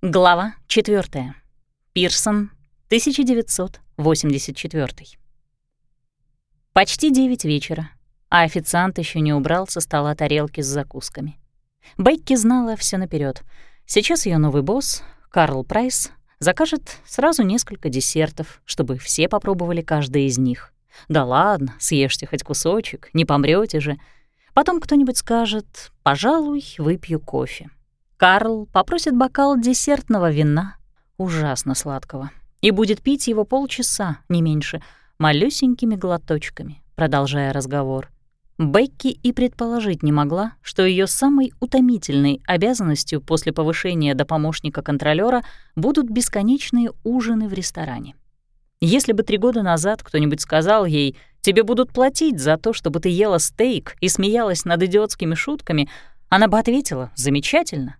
Глава 4. Пирсон, 1984. Почти 9 вечера, а официант еще не убрал со стола тарелки с закусками. Бейки знала все наперед. Сейчас ее новый босс, Карл Прайс, закажет сразу несколько десертов, чтобы все попробовали каждый из них. Да ладно, съешьте хоть кусочек, не помрете же. Потом кто-нибудь скажет «пожалуй, выпью кофе». Карл попросит бокал десертного вина, ужасно сладкого, и будет пить его полчаса, не меньше, малюсенькими глоточками, продолжая разговор. Бекки и предположить не могла, что ее самой утомительной обязанностью после повышения до помощника контролера будут бесконечные ужины в ресторане. Если бы три года назад кто-нибудь сказал ей «тебе будут платить за то, чтобы ты ела стейк и смеялась над идиотскими шутками», она бы ответила «замечательно,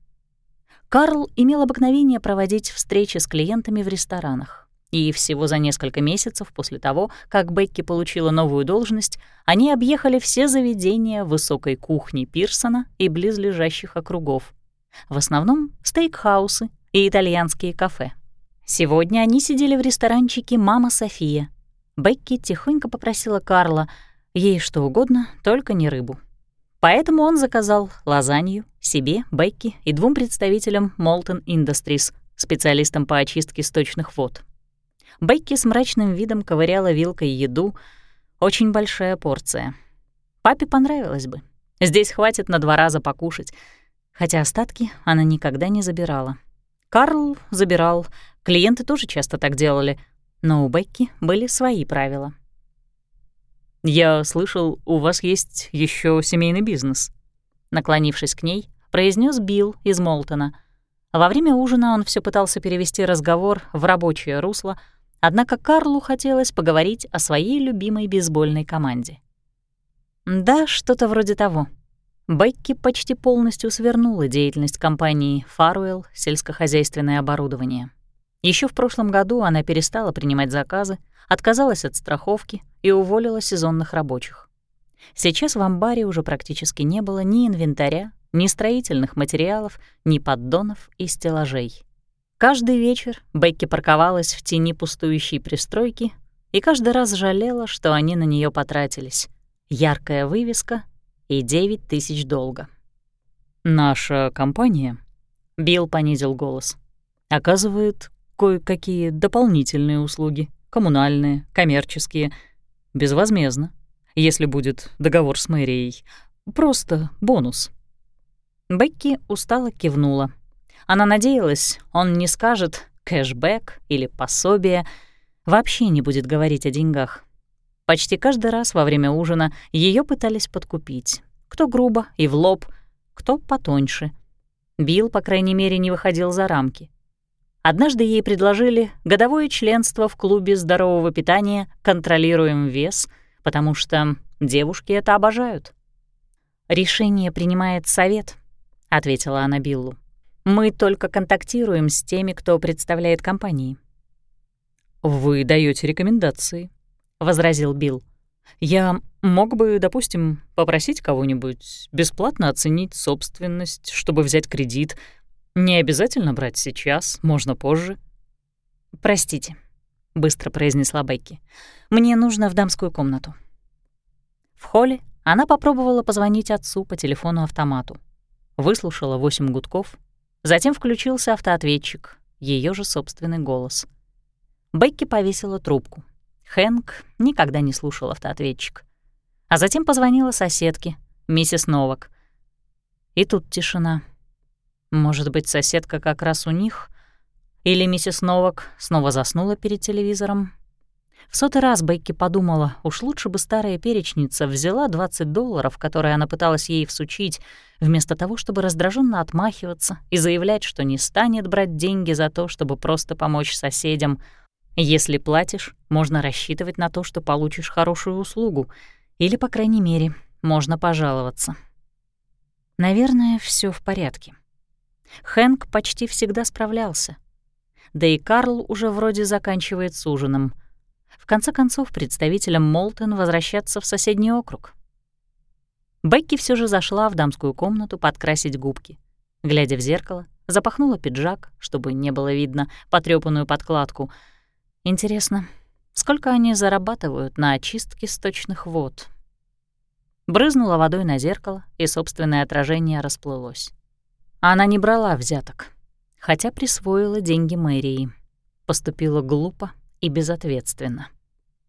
Карл имел обыкновение проводить встречи с клиентами в ресторанах. И всего за несколько месяцев после того, как Бекки получила новую должность, они объехали все заведения высокой кухни Пирсона и близлежащих округов. В основном стейкхаусы и итальянские кафе. Сегодня они сидели в ресторанчике «Мама София». Бекки тихонько попросила Карла, ей что угодно, только не рыбу. Поэтому он заказал лазанью себе, Бекки и двум представителям Molten Industries, специалистам по очистке сточных вод. Бекки с мрачным видом ковыряла вилкой еду. Очень большая порция. Папе понравилось бы. Здесь хватит на два раза покушать. Хотя остатки она никогда не забирала. Карл забирал, клиенты тоже часто так делали, но у Бекки были свои правила — «Я слышал, у вас есть еще семейный бизнес». Наклонившись к ней, произнес Билл из Молтона. Во время ужина он все пытался перевести разговор в рабочее русло, однако Карлу хотелось поговорить о своей любимой бейсбольной команде. Да, что-то вроде того. Бекки почти полностью свернула деятельность компании «Фаруэлл. Сельскохозяйственное оборудование». Еще в прошлом году она перестала принимать заказы, отказалась от страховки и уволила сезонных рабочих. Сейчас в амбаре уже практически не было ни инвентаря, ни строительных материалов, ни поддонов и стеллажей. Каждый вечер Бекки парковалась в тени пустующей пристройки и каждый раз жалела, что они на нее потратились. Яркая вывеска и 9 тысяч долга. «Наша компания», — Билл понизил голос, — «оказывает кое-какие дополнительные услуги, коммунальные, коммерческие, безвозмездно, если будет договор с мэрией. Просто бонус». Бекки устало кивнула. Она надеялась, он не скажет «кэшбэк» или «пособие», вообще не будет говорить о деньгах. Почти каждый раз во время ужина ее пытались подкупить. Кто грубо и в лоб, кто потоньше. Билл, по крайней мере, не выходил за рамки. Однажды ей предложили годовое членство в клубе здорового питания «Контролируем вес», потому что девушки это обожают. «Решение принимает совет», — ответила она Биллу. «Мы только контактируем с теми, кто представляет компании». «Вы даете рекомендации», — возразил Билл. «Я мог бы, допустим, попросить кого-нибудь бесплатно оценить собственность, чтобы взять кредит, не обязательно брать сейчас, можно позже. «Простите», — быстро произнесла Бекки. «Мне нужно в дамскую комнату». В холле она попробовала позвонить отцу по телефону-автомату. Выслушала восемь гудков, затем включился автоответчик, ее же собственный голос. Бекки повесила трубку. Хэнк никогда не слушал автоответчик. А затем позвонила соседке, миссис Новак. И тут тишина. Может быть, соседка как раз у них? Или миссис Новак снова заснула перед телевизором? В сотый раз Бекки подумала, уж лучше бы старая перечница взяла 20 долларов, которые она пыталась ей всучить, вместо того, чтобы раздраженно отмахиваться и заявлять, что не станет брать деньги за то, чтобы просто помочь соседям. Если платишь, можно рассчитывать на то, что получишь хорошую услугу, или, по крайней мере, можно пожаловаться. Наверное, все в порядке. Хэнк почти всегда справлялся. Да и Карл уже вроде заканчивает с ужином. В конце концов, представителям Молтон возвращаться в соседний округ. Бекки все же зашла в дамскую комнату подкрасить губки. Глядя в зеркало, запахнула пиджак, чтобы не было видно потрёпанную подкладку. Интересно, сколько они зарабатывают на очистке сточных вод? Брызнула водой на зеркало, и собственное отражение расплылось. Она не брала взяток, хотя присвоила деньги мэрии. Поступила глупо и безответственно.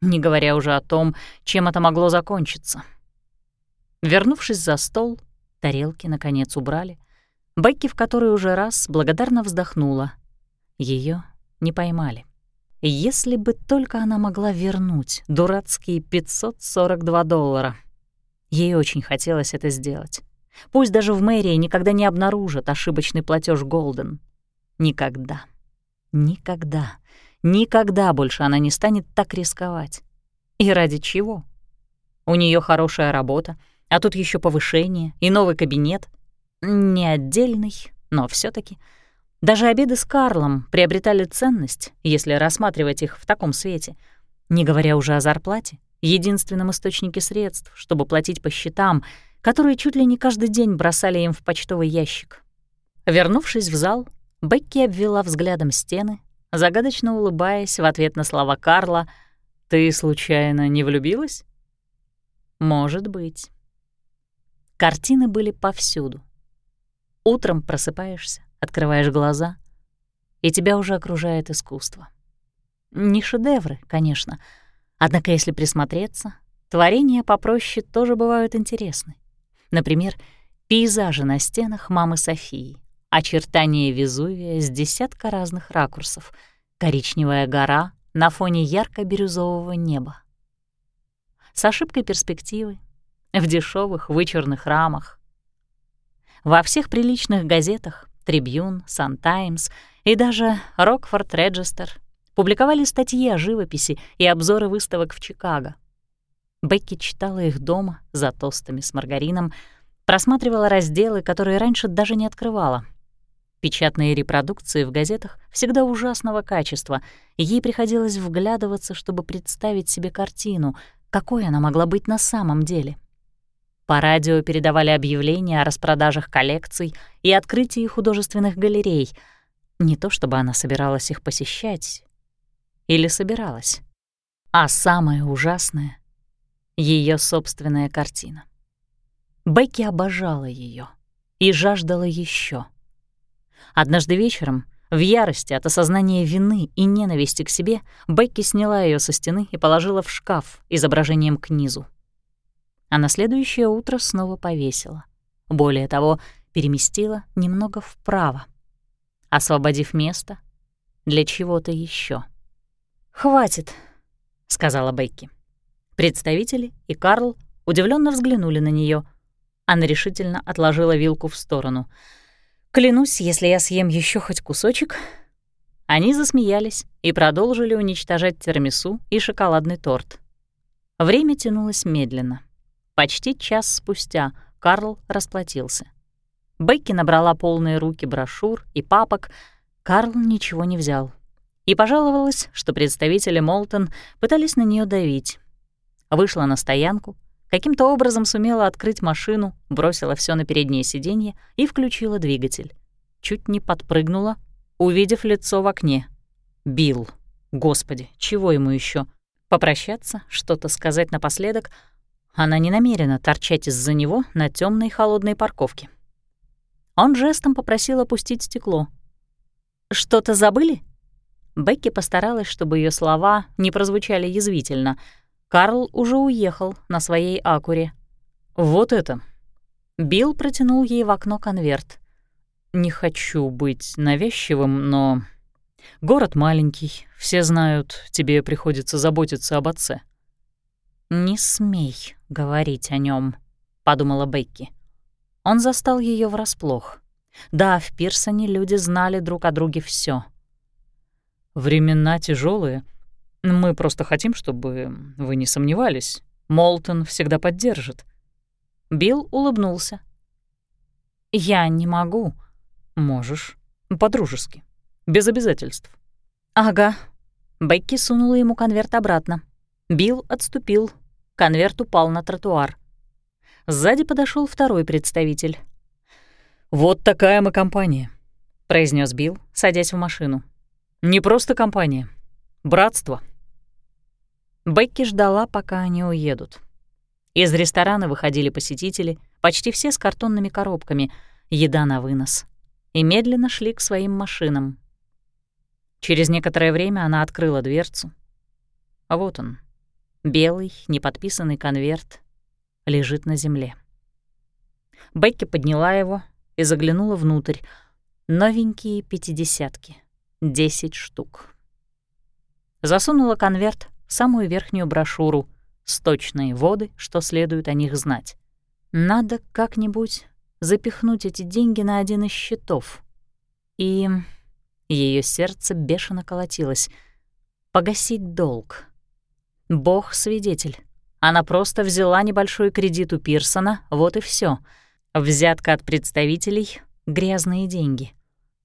Не говоря уже о том, чем это могло закончиться. Вернувшись за стол, тарелки, наконец, убрали. Бекки в который уже раз благодарно вздохнула. Ее не поймали. Если бы только она могла вернуть дурацкие 542 доллара. Ей очень хотелось это сделать. Пусть даже в мэрии никогда не обнаружат ошибочный платеж Голден. Никогда. Никогда. Никогда больше она не станет так рисковать. И ради чего? У нее хорошая работа, а тут еще повышение и новый кабинет. Не отдельный, но все таки Даже обеды с Карлом приобретали ценность, если рассматривать их в таком свете, не говоря уже о зарплате, единственном источнике средств, чтобы платить по счетам, которые чуть ли не каждый день бросали им в почтовый ящик. Вернувшись в зал, Бекки обвела взглядом стены, загадочно улыбаясь в ответ на слова Карла «Ты, случайно, не влюбилась?» «Может быть». Картины были повсюду. Утром просыпаешься, открываешь глаза, и тебя уже окружает искусство. Не шедевры, конечно, однако если присмотреться, творения попроще тоже бывают интересны. Например, пейзажи на стенах мамы Софии — очертания Везувия с десятка разных ракурсов, коричневая гора на фоне ярко-бирюзового неба. С ошибкой перспективы, в дешевых вычурных рамах. Во всех приличных газетах «Трибюн», «Сан-Таймс» и даже «Рокфорд Реджестер» публиковали статьи о живописи и обзоры выставок в Чикаго. Бекки читала их дома за тостами с маргарином, просматривала разделы, которые раньше даже не открывала — Печатные репродукции в газетах всегда ужасного качества, и ей приходилось вглядываться, чтобы представить себе картину, какой она могла быть на самом деле. По радио передавали объявления о распродажах коллекций и открытии художественных галерей. Не то чтобы она собиралась их посещать. Или собиралась. А самое ужасное — ее собственная картина. Бекки обожала ее и жаждала еще. Однажды вечером, в ярости от осознания вины и ненависти к себе, Бекки сняла ее со стены и положила в шкаф изображением к низу. А на следующее утро снова повесила. Более того, переместила немного вправо, освободив место для чего-то еще. «Хватит», — сказала Бекки. Представители и Карл удивленно взглянули на нее. Она решительно отложила вилку в сторону — Клянусь, если я съем еще хоть кусочек. Они засмеялись и продолжили уничтожать термису и шоколадный торт. Время тянулось медленно. Почти час спустя Карл расплатился. Бекки набрала полные руки брошюр и папок. Карл ничего не взял. И пожаловалась, что представители Молтон пытались на нее давить. Вышла на стоянку — Каким-то образом сумела открыть машину, бросила все на переднее сиденье и включила двигатель. Чуть не подпрыгнула, увидев лицо в окне. Бил. Господи, чего ему еще? Попрощаться, что-то сказать напоследок. Она не намерена торчать из-за него на темной холодной парковке. Он жестом попросил опустить стекло. «Что-то забыли?» Бекки постаралась, чтобы ее слова не прозвучали язвительно — Карл уже уехал на своей акуре. «Вот это». Билл протянул ей в окно конверт. «Не хочу быть навязчивым, но... Город маленький, все знают, тебе приходится заботиться об отце». «Не смей говорить о нем, подумала Бекки. Он застал ее врасплох. Да, в Пирсоне люди знали друг о друге все. «Времена тяжелые, мы просто хотим, чтобы вы не сомневались. Молтон всегда поддержит». Билл улыбнулся. «Я не могу». «Можешь. По-дружески. Без обязательств». «Ага». Бекки сунула ему конверт обратно. Билл отступил. Конверт упал на тротуар. Сзади подошел второй представитель. «Вот такая мы компания. произнес Билл, садясь в машину. «Не просто компания. Братство». Бекки ждала, пока они уедут. Из ресторана выходили посетители, почти все с картонными коробками, еда на вынос, и медленно шли к своим машинам. Через некоторое время она открыла дверцу. Вот он, белый, неподписанный конверт, лежит на земле. Бекки подняла его и заглянула внутрь. Новенькие пятидесятки. Десять штук. Засунула конверт самую верхнюю брошюру «Сточные воды, что следует о них знать». Надо как-нибудь запихнуть эти деньги на один из счетов. И ее сердце бешено колотилось. Погасить долг. Бог свидетель. Она просто взяла небольшой кредит у Пирсона, вот и все. Взятка от представителей — грязные деньги.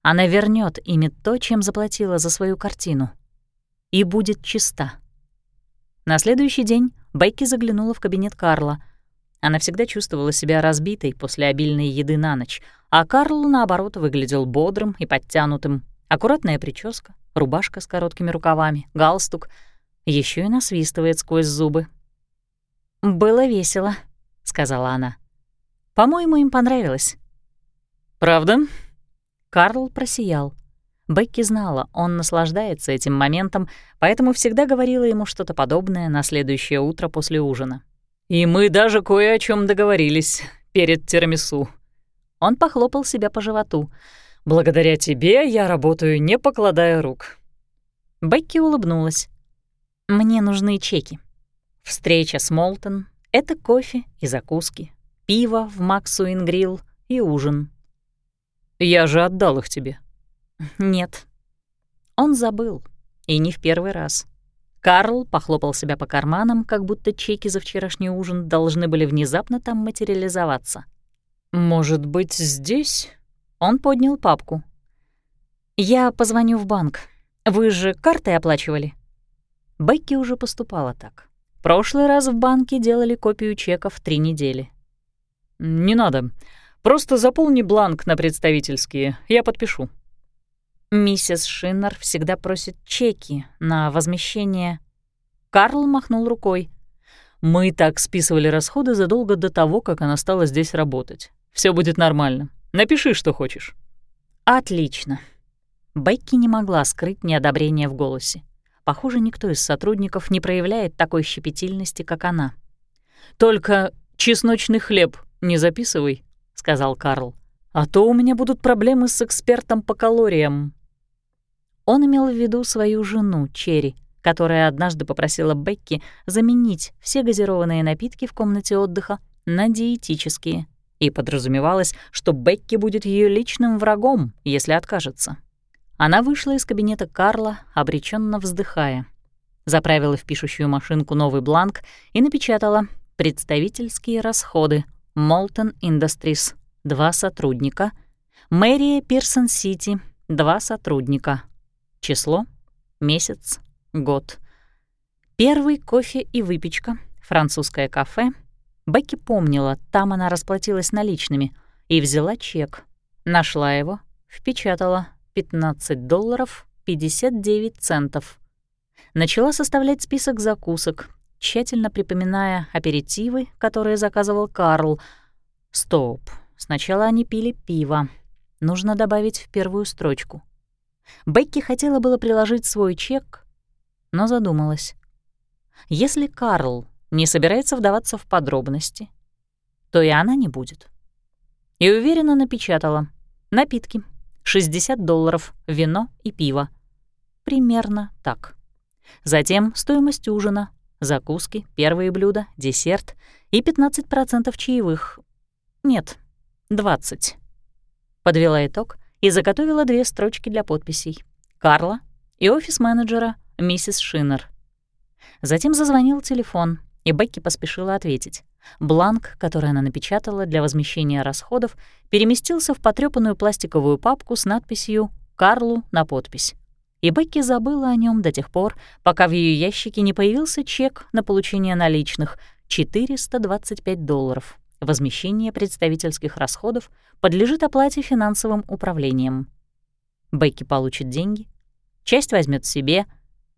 Она вернет ими то, чем заплатила за свою картину. И будет чиста. На следующий день Бекки заглянула в кабинет Карла. Она всегда чувствовала себя разбитой после обильной еды на ночь, а Карл, наоборот, выглядел бодрым и подтянутым. Аккуратная прическа, рубашка с короткими рукавами, галстук — еще и насвистывает сквозь зубы. «Было весело», — сказала она. «По-моему, им понравилось». «Правда?» Карл просиял. Бекки знала, он наслаждается этим моментом, поэтому всегда говорила ему что-то подобное на следующее утро после ужина. «И мы даже кое о чем договорились перед тирамису». Он похлопал себя по животу. «Благодаря тебе я работаю, не покладая рук». Бекки улыбнулась. Мне нужны чеки. Встреча с Молтон — это кофе и закуски, пиво в Максуин Грилл и ужин. Я же отдал их тебе. Нет. Он забыл, и не в первый раз. Карл похлопал себя по карманам, как будто чеки за вчерашний ужин должны были внезапно там материализоваться. «Может быть, здесь?» Он поднял папку. «Я позвоню в банк. Вы же картой оплачивали?» Бекки уже поступала так. Прошлый раз в банке делали копию чеков три недели. «Не надо. Просто заполни бланк на представительские, я подпишу». Миссис Шиннер всегда просит чеки на возмещение. Карл махнул рукой. «Мы так списывали расходы задолго до того, как она стала здесь работать. Все будет нормально. Напиши, что хочешь». «Отлично». Бекки не могла скрыть неодобрение в голосе. Похоже, никто из сотрудников не проявляет такой щепетильности, как она. «Только чесночный хлеб не записывай», — сказал Карл. «А то у меня будут проблемы с экспертом по калориям». Он имел в виду свою жену, Черри, которая однажды попросила Бекки заменить все газированные напитки в комнате отдыха на диетические. И подразумевалось, что Бекки будет ее личным врагом, если откажется. Она вышла из кабинета Карла, обреченно вздыхая. Заправила в пишущую машинку новый бланк и напечатала «Представительские расходы. Молтон Industries. Два сотрудника. Мэрия Пирсон Сити. Два сотрудника. Число. Месяц. Год. Первый кофе и выпечка. Французское кафе. Бекки помнила, там она расплатилась наличными и взяла чек. Нашла его, впечатала, 15 долларов 59 центов. Начала составлять список закусок, тщательно припоминая аперитивы, которые заказывал Карл. Стоп, сначала они пили пиво. Нужно добавить в первую строчку. Бекки хотела было приложить свой чек, но задумалась. Если Карл не собирается вдаваться в подробности, то и она не будет. И уверенно напечатала «Напитки, 60 долларов, вино и пиво. Примерно так. Затем стоимость ужина, закуски, первые блюда, десерт и 15% чаевых. Нет, 20. Подвела итог и заготовила две строчки для подписей. Карла и офис-менеджера миссис Шиннер. Затем зазвонил телефон, и Бекки поспешила ответить. Бланк, который она напечатала для возмещения расходов, переместился в потрёпанную пластиковую папку с надписью «Карлу» на подпись. И Бекки забыла о нем до тех пор, пока в ее ящике не появился чек на получение наличных — 425 долларов. Возмещение представительских расходов подлежит оплате финансовым управлением. Бекки получит деньги, часть возьмет себе,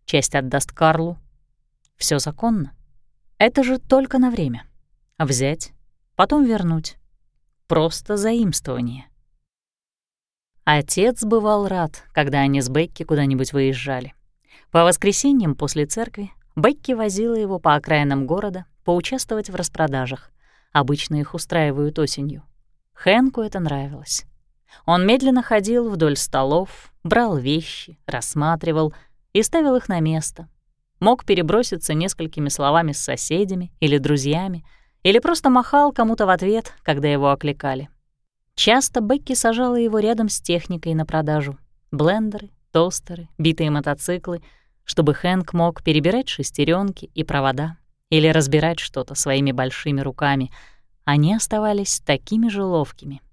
часть отдаст Карлу. Все законно. Это же только на время. Взять, потом вернуть. Просто заимствование. Отец бывал рад, когда они с Бекки куда-нибудь выезжали. По воскресеньям после церкви Бекки возила его по окраинам города поучаствовать в распродажах. Обычно их устраивают осенью. Хэнку это нравилось. Он медленно ходил вдоль столов, брал вещи, рассматривал и ставил их на место. Мог переброситься несколькими словами с соседями или друзьями, или просто махал кому-то в ответ, когда его окликали. Часто Бекки сажала его рядом с техникой на продажу. Блендеры, тостеры, битые мотоциклы, чтобы Хэнк мог перебирать шестеренки и провода или разбирать что-то своими большими руками. Они оставались такими же ловкими —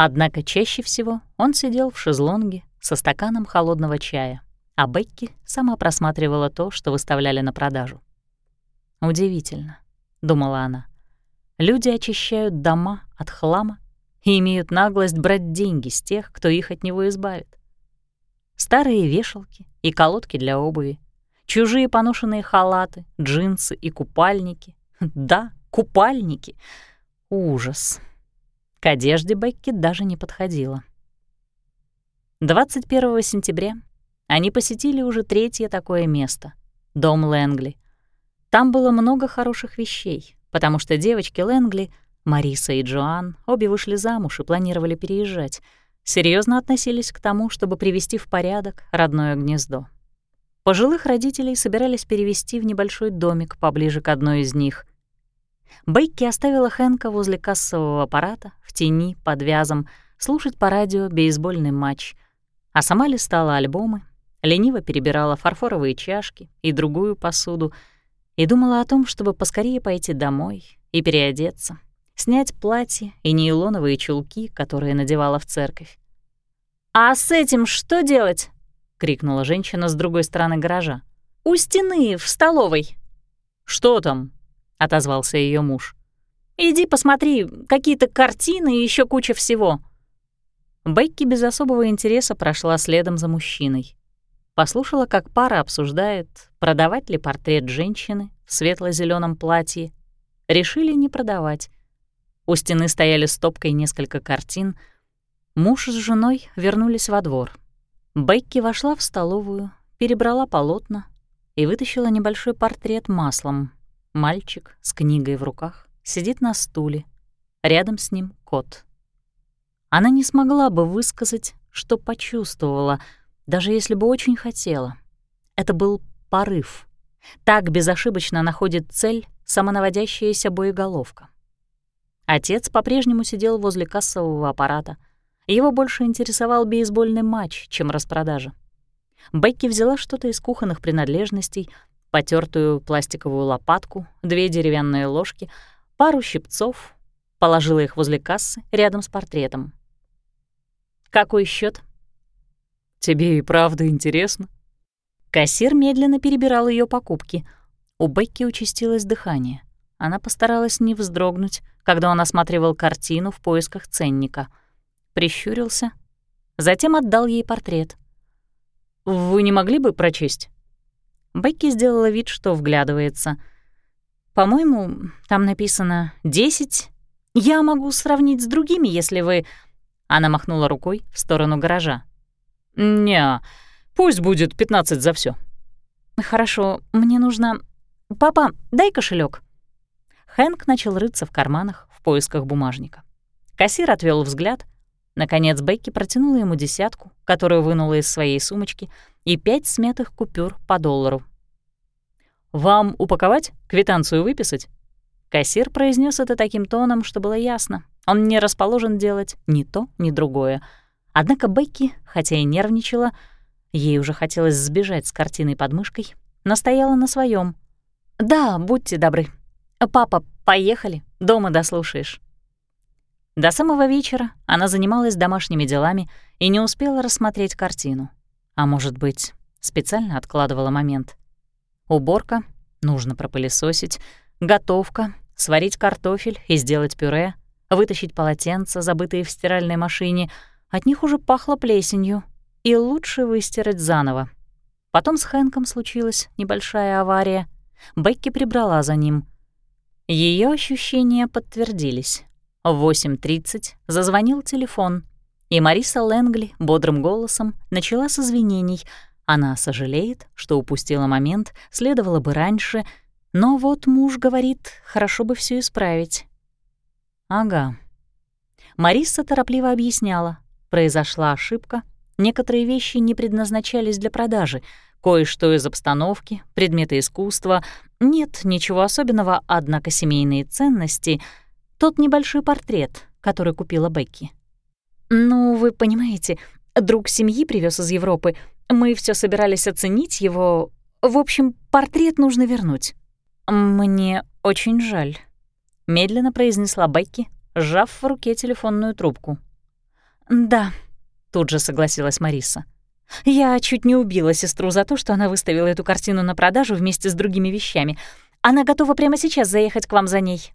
Однако чаще всего он сидел в шезлонге со стаканом холодного чая, а Бекки сама просматривала то, что выставляли на продажу. «Удивительно», — думала она. «Люди очищают дома от хлама и имеют наглость брать деньги с тех, кто их от него избавит. Старые вешалки и колодки для обуви, чужие поношенные халаты, джинсы и купальники. Да, купальники. Ужас. К одежде Бекки даже не подходила. 21 сентября они посетили уже третье такое место — дом Лэнгли. Там было много хороших вещей, потому что девочки Лэнгли, Мариса и Джоан, обе вышли замуж и планировали переезжать, серьезно относились к тому, чтобы привести в порядок родное гнездо. Пожилых родителей собирались перевести в небольшой домик поближе к одной из них — Бейки оставила Хэнка возле кассового аппарата, в тени, под вязом, слушать по радио бейсбольный матч, а сама листала альбомы, лениво перебирала фарфоровые чашки и другую посуду и думала о том, чтобы поскорее пойти домой и переодеться, снять платье и нейлоновые чулки, которые надевала в церковь. «А с этим что делать?» — крикнула женщина с другой стороны гаража. «У стены, в столовой». «Что там?» — отозвался ее муж. «Иди посмотри, какие-то картины и еще куча всего». Бекки без особого интереса прошла следом за мужчиной. Послушала, как пара обсуждает, продавать ли портрет женщины в светло зеленом платье. Решили не продавать. У стены стояли стопкой несколько картин. Муж с женой вернулись во двор. Бекки вошла в столовую, перебрала полотна и вытащила небольшой портрет маслом, Мальчик с книгой в руках сидит на стуле. Рядом с ним кот. Она не смогла бы высказать, что почувствовала, даже если бы очень хотела. Это был порыв. Так безошибочно находит цель самонаводящаяся боеголовка. Отец по-прежнему сидел возле кассового аппарата. Его больше интересовал бейсбольный матч, чем распродажа. Бекки взяла что-то из кухонных принадлежностей, потертую пластиковую лопатку, две деревянные ложки, пару щипцов, положила их возле кассы рядом с портретом. «Какой счет? «Тебе и правда интересно?» Кассир медленно перебирал ее покупки. У Бекки участилось дыхание. Она постаралась не вздрогнуть, когда он осматривал картину в поисках ценника. Прищурился, затем отдал ей портрет. «Вы не могли бы прочесть?» Бекки сделала вид, что вглядывается. «По-моему, там написано «десять». Я могу сравнить с другими, если вы...» Она махнула рукой в сторону гаража. «Не, пусть будет пятнадцать за все. «Хорошо, мне нужно... Папа, дай кошелек. Хэнк начал рыться в карманах в поисках бумажника. Кассир отвел взгляд. Наконец Бекки протянула ему десятку, которую вынула из своей сумочки, и пять смятых купюр по доллару. «Вам упаковать? Квитанцию выписать?» Кассир произнес это таким тоном, что было ясно. Он не расположен делать ни то, ни другое. Однако Бекки, хотя и нервничала, ей уже хотелось сбежать с картиной под мышкой, настояла на своем. «Да, будьте добры. Папа, поехали, дома дослушаешь». До самого вечера она занималась домашними делами и не успела рассмотреть картину. А может быть, специально откладывала момент. Уборка, нужно пропылесосить, готовка, сварить картофель и сделать пюре, вытащить полотенца, забытые в стиральной машине. От них уже пахло плесенью. и лучше выстирать заново. Потом с Хэнком случилась небольшая авария. Бекки прибрала за ним. Ее ощущения подтвердились. В 8.30 зазвонил телефон, и Мариса Лэнгли бодрым голосом начала с извинений. Она сожалеет, что упустила момент, следовало бы раньше, но вот муж говорит, хорошо бы все исправить. Ага. Мариса торопливо объясняла. Произошла ошибка. Некоторые вещи не предназначались для продажи. Кое-что из обстановки, предметы искусства. Нет ничего особенного, однако семейные ценности — тот небольшой портрет, который купила Бекки. «Ну, вы понимаете, друг семьи привез из Европы. Мы все собирались оценить его. В общем, портрет нужно вернуть». «Мне очень жаль», — медленно произнесла Бекки, сжав в руке телефонную трубку. «Да», — тут же согласилась Мариса. «Я чуть не убила сестру за то, что она выставила эту картину на продажу вместе с другими вещами. Она готова прямо сейчас заехать к вам за ней.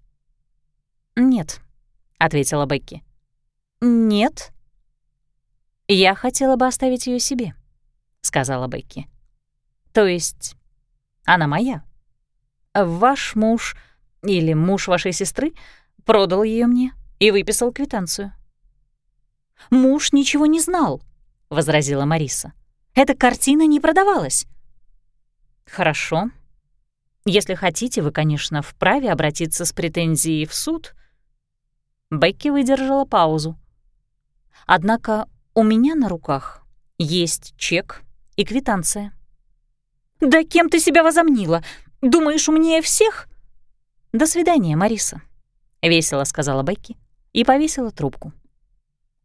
«Нет», — ответила Бекки. «Нет?» «Я хотела бы оставить ее себе», — сказала Бекки. «То есть она моя. Ваш муж или муж вашей сестры продал ее мне и выписал квитанцию». «Муж ничего не знал», — возразила Мариса. «Эта картина не продавалась». «Хорошо. Если хотите, вы, конечно, вправе обратиться с претензией в суд», Бекки выдержала паузу. «Однако у меня на руках есть чек и квитанция». «Да кем ты себя возомнила? Думаешь, умнее всех?» «До свидания, Мариса», — весело сказала Бекки и повесила трубку.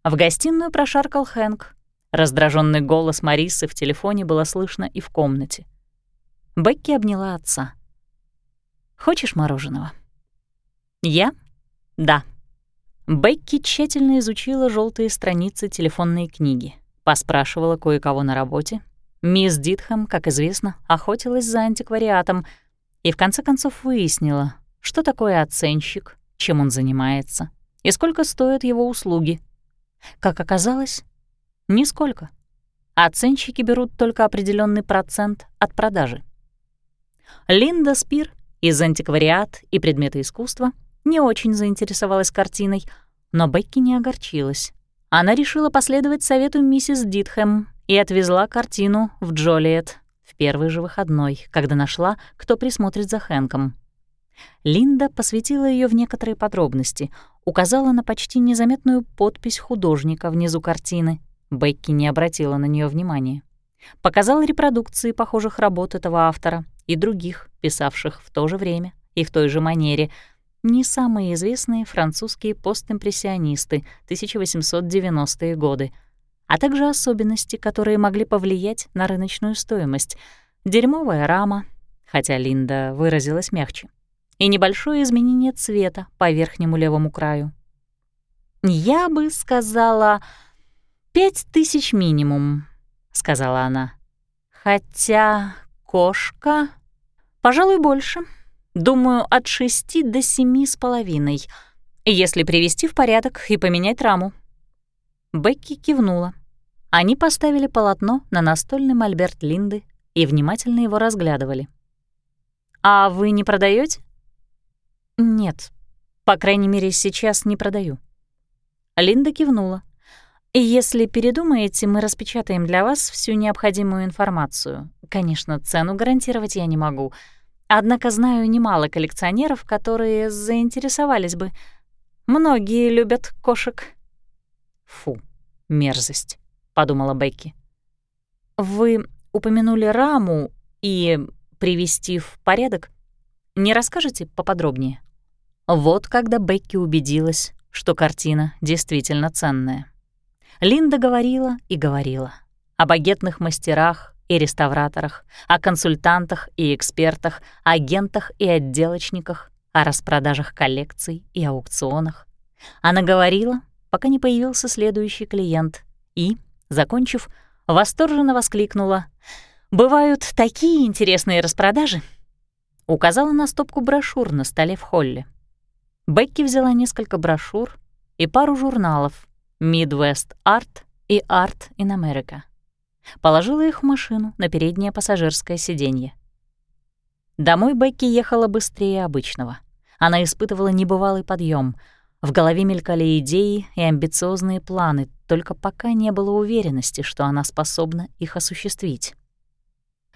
В гостиную прошаркал Хэнк. Раздраженный голос Марисы в телефоне было слышно и в комнате. Бекки обняла отца. «Хочешь мороженого?» «Я? Да». Бекки тщательно изучила желтые страницы телефонной книги, поспрашивала кое-кого на работе. Мисс Дитхэм, как известно, охотилась за антиквариатом и в конце концов выяснила, что такое оценщик, чем он занимается и сколько стоят его услуги. Как оказалось, нисколько. Оценщики берут только определенный процент от продажи. Линда Спир из антиквариат и предметы искусства — не очень заинтересовалась картиной, но Бекки не огорчилась. Она решила последовать совету миссис Дитхэм и отвезла картину в Джолиет в первый же выходной, когда нашла, кто присмотрит за Хэнком. Линда посвятила ее в некоторые подробности, указала на почти незаметную подпись художника внизу картины. Бекки не обратила на нее внимания. Показала репродукции похожих работ этого автора и других, писавших в то же время и в той же манере — не самые известные французские постимпрессионисты 1890-е годы, а также особенности, которые могли повлиять на рыночную стоимость. Дерьмовая рама, хотя Линда выразилась мягче, и небольшое изменение цвета по верхнему левому краю. «Я бы сказала, пять тысяч минимум», — сказала она. «Хотя кошка, пожалуй, больше». Думаю, от шести до семи с половиной, если привести в порядок и поменять раму. Бекки кивнула. Они поставили полотно на настольный мольберт Линды и внимательно его разглядывали. «А вы не продаете? «Нет, по крайней мере, сейчас не продаю». Линда кивнула. «Если передумаете, мы распечатаем для вас всю необходимую информацию. Конечно, цену гарантировать я не могу, — Однако знаю немало коллекционеров, которые заинтересовались бы. Многие любят кошек. Фу, мерзость, подумала Бекки. Вы упомянули раму и привести в порядок. Не расскажете поподробнее? Вот когда Бекки убедилась, что картина действительно ценная. Линда говорила и говорила о багетных мастерах, и реставраторах, о консультантах и экспертах, агентах и отделочниках, о распродажах коллекций и аукционах. Она говорила, пока не появился следующий клиент, и, закончив, восторженно воскликнула «Бывают такие интересные распродажи!» Указала на стопку брошюр на столе в холле. Бекки взяла несколько брошюр и пару журналов «Midwest Art» и «Art in America». Положила их в машину на переднее пассажирское сиденье. Домой Бекки ехала быстрее обычного. Она испытывала небывалый подъем. В голове мелькали идеи и амбициозные планы, только пока не было уверенности, что она способна их осуществить.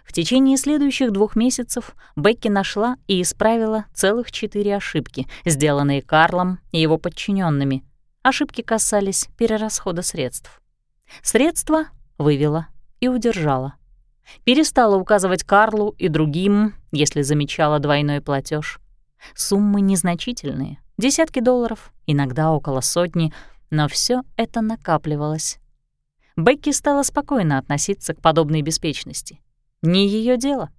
В течение следующих двух месяцев Бекки нашла и исправила целых четыре ошибки, сделанные Карлом и его подчиненными. Ошибки касались перерасхода средств. Средства вывела и удержала. Перестала указывать Карлу и другим, если замечала двойной платеж. Суммы незначительные, десятки долларов, иногда около сотни, но все это накапливалось. Бекки стала спокойно относиться к подобной беспечности. Не ее дело.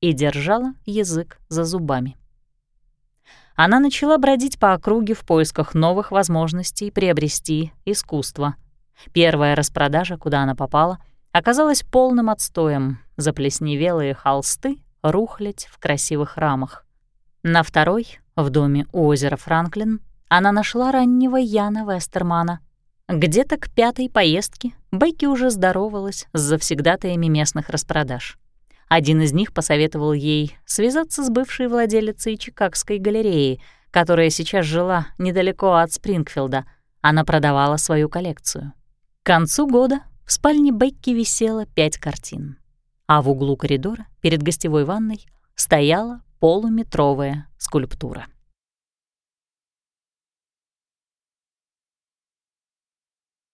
И держала язык за зубами. Она начала бродить по округе в поисках новых возможностей приобрести искусство. Первая распродажа, куда она попала, оказалась полным отстоем. Заплесневелые холсты рухлядь в красивых рамах. На второй, в доме у озера Франклин, она нашла раннего Яна Вестермана. Где-то к пятой поездке Бекки уже здоровалась с завсегдатаями местных распродаж. Один из них посоветовал ей связаться с бывшей владелицей Чикагской галереи, которая сейчас жила недалеко от Спрингфилда. Она продавала свою коллекцию. К концу года в спальне Бекки висело пять картин, а в углу коридора перед гостевой ванной стояла полуметровая скульптура.